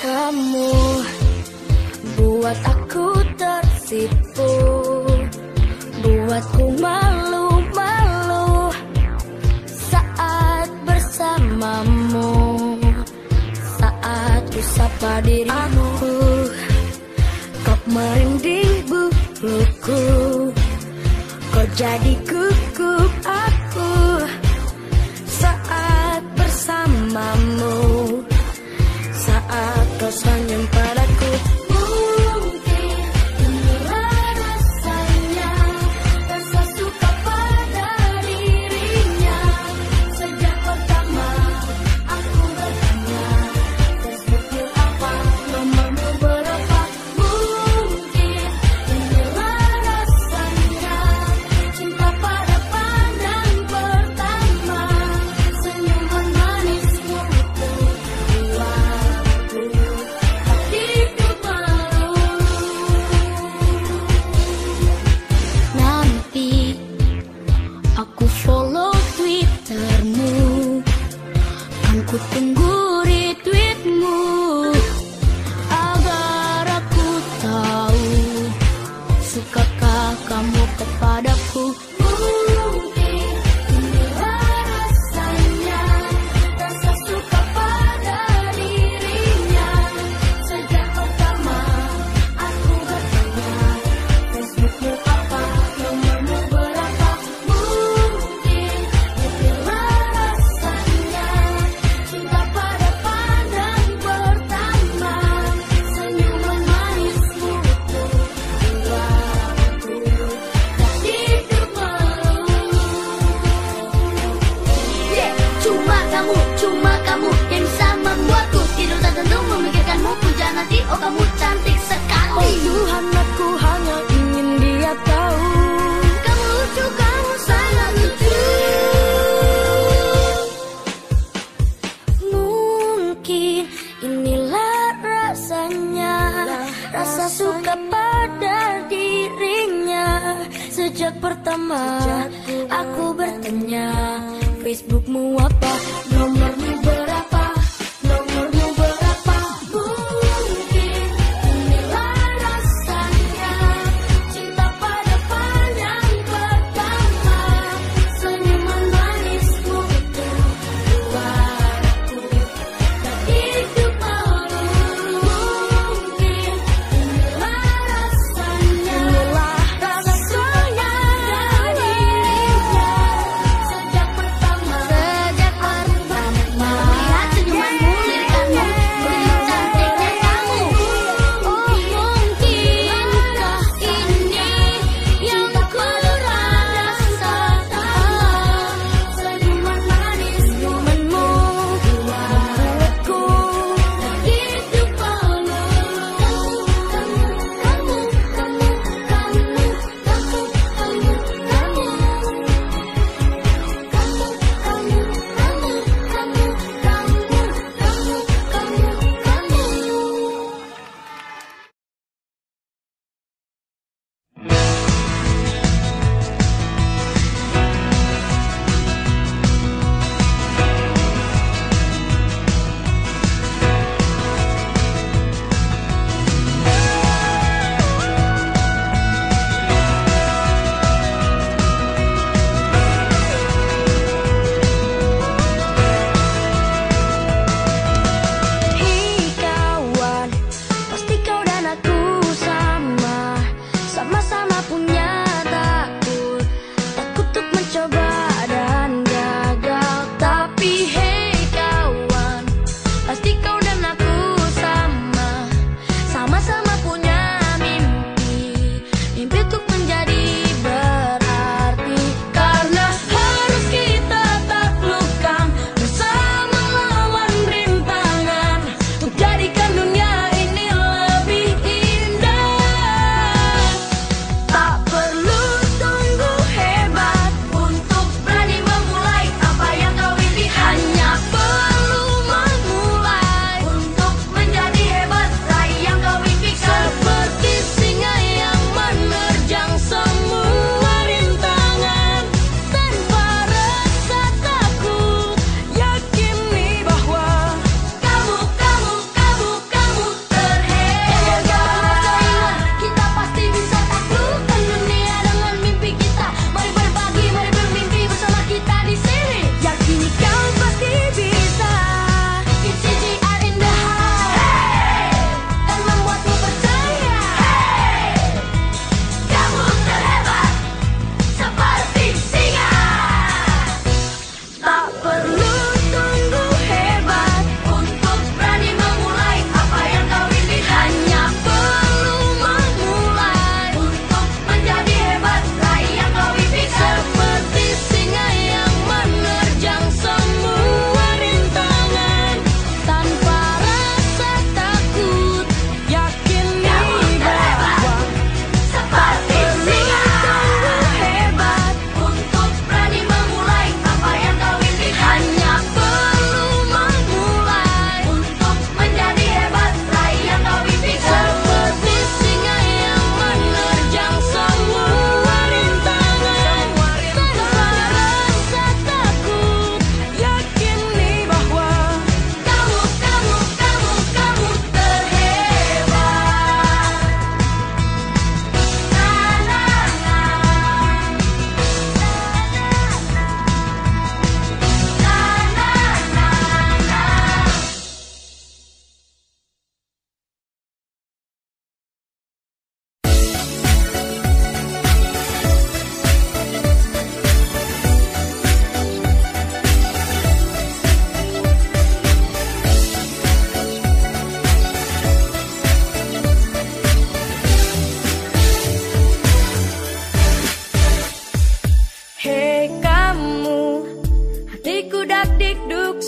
kamu. Buat aku tersipu. Buatku malu-malu. Saat bersamamu. Saat kusapa dirimu. Aku kok merinding buluku. Kau jadi kuku aku. Saat bersamamu. suka pada dirinya. Sejak pertama aku bertanya Facebookmu apa, nomormu berapa?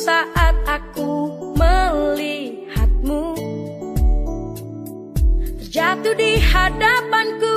saat aku melihatmu. Terjatuh di hadapanku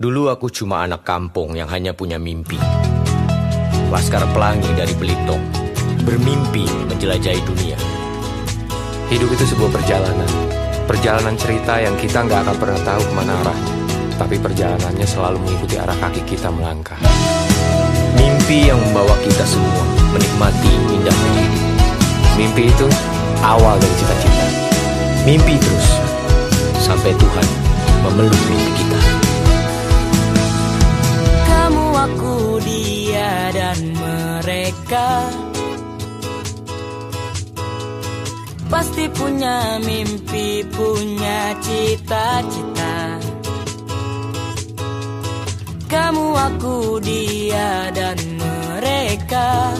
Dulu aku cuma anak kampung yang hanya punya mimpi. Laskar Pelangi dari Belitung, bermimpi menjelajahi dunia. Hidup itu sebuah perjalanan. Perjalanan cerita yang kita nggak akan pernah tahu ke mana arahnya. Tapi perjalanannya selalu mengikuti arah kaki kita melangkah. Mimpi yang membawa kita semua menikmati indahnya hidup. Mimpi itu awal dari cita-cita. Mimpi terus sampai Tuhan memeluk mimpi dan mereka Pasti punya mimpi, punya cita-cita. Kamu, aku, dia, dan mereka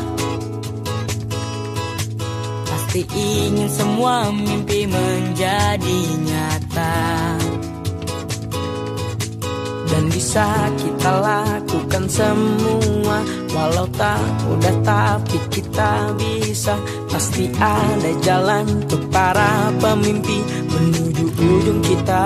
Pasti ingin semua mimpi menjadi nyata. Dan bisa kita lakukan semua Walau tak udah tapi kita bisa. Pasti ada jalan untuk para pemimpi Menuju ujung kita.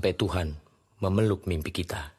sampai Tuhan memeluk mimpi kita.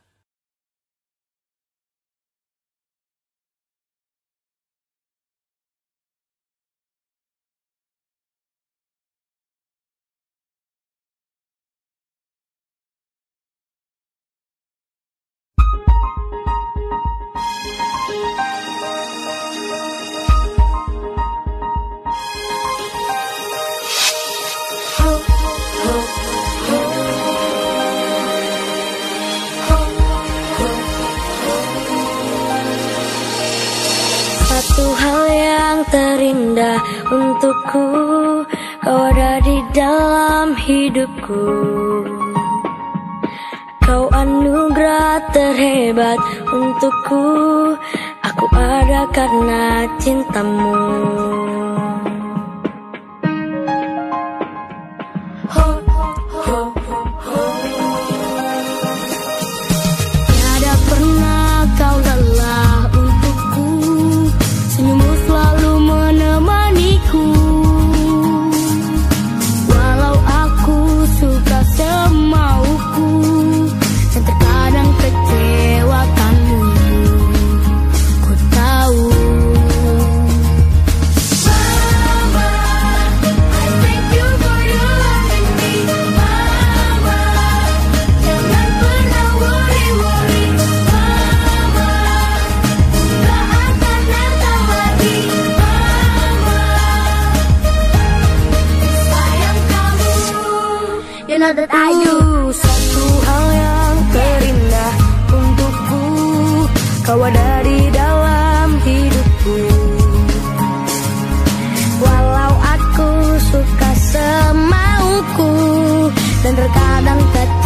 Kau ada di dalam hidupku. Kau anugerah terhebat untukku. Aku ada karena cintamu. kau ada di dalam hidupku. Walau aku suka semauku Dan terkadang tetap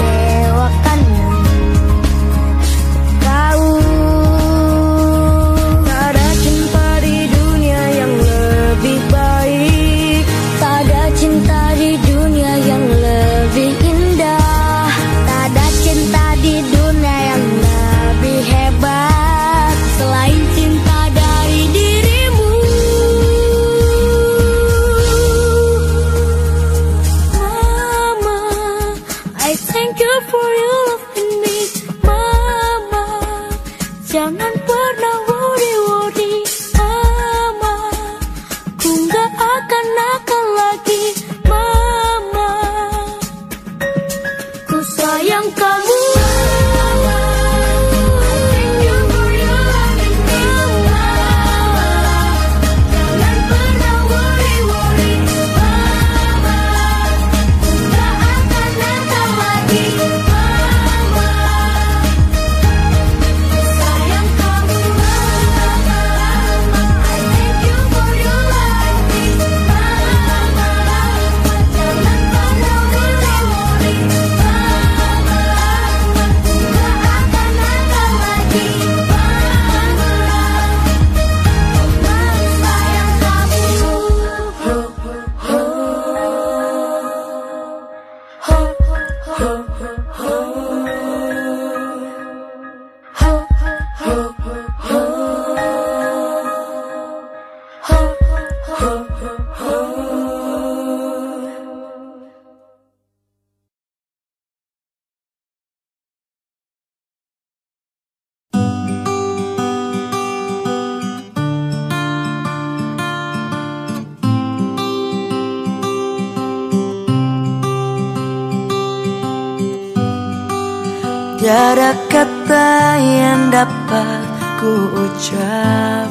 Tiada kata yang dapat ku ucap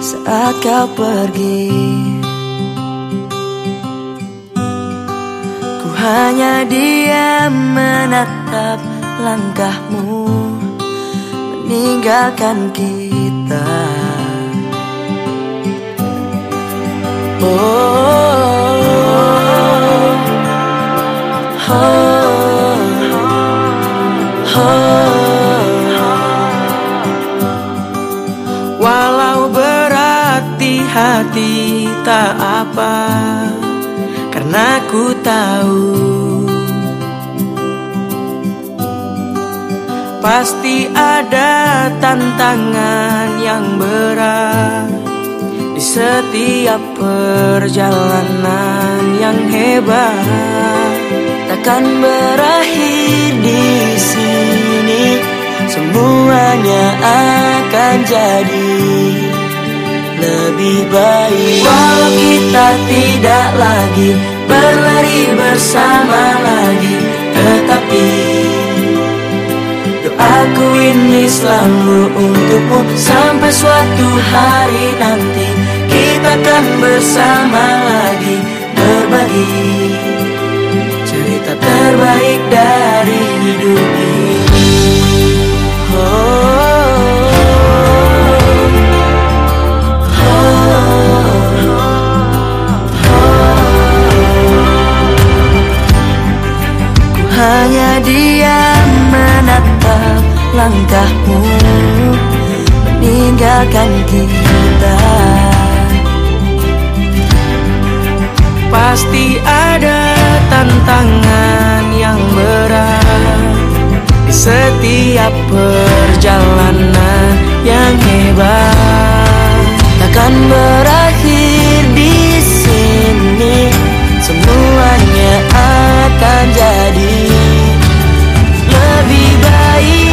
saat kau pergi. Ku hanya diam menatap langkahmu meninggalkan kita. Oh, oh, oh, Walau berat di hati tak apa Karena ku tahu. Pasti ada tantangan yang berat di setiap perjalanan yang hebat takkan berakhir di sini. Semuanya akan jadi lebih baik. Walau kita tidak lagi berlari bersama lagi tetapi Doaku ini selalu untukmu Sampai suatu hari nanti. Kita akan bersama lagi Berbagi terbaik dari hidup ini. Oh, oh, Ku hanya diam menatap langkahmu meninggalkan kita. Pasti ada tantangan yang berat. Setiap perjalanan yang hebat. Takkan berakhir di sini. Semuanya akan jadi lebih baik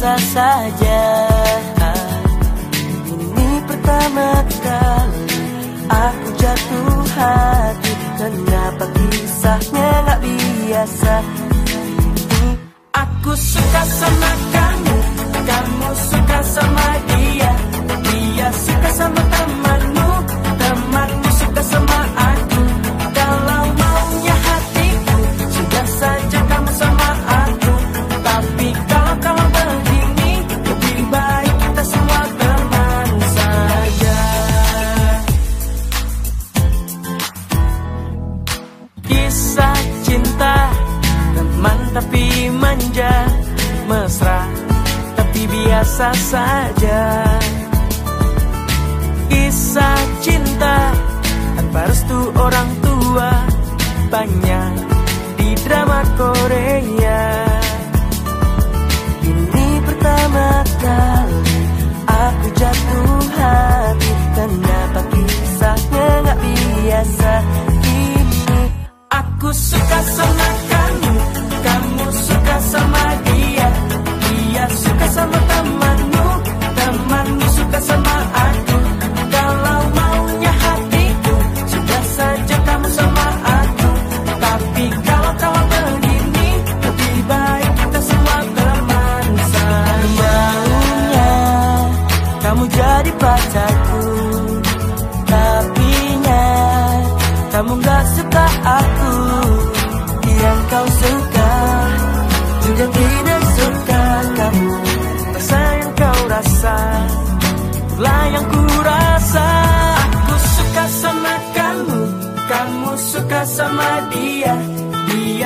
biasa saja. Ini pertama kali aku jatuh hati. Kenapa kisahnya gak biasa? Aku suka sama kamu, kamu suka sama dia, dia suka sama temanmu, biasa saja. Kisah cinta tanpa restu orang tua Banyak di drama Korea. Ini pertama kali aku jatuh hati Kenapa kisahnya gak biasa ini? Aku suka sama kamu, kamu suka sama dia Dia suka sama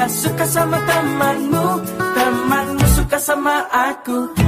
suka sama temanmu. Temanmu suka sama aku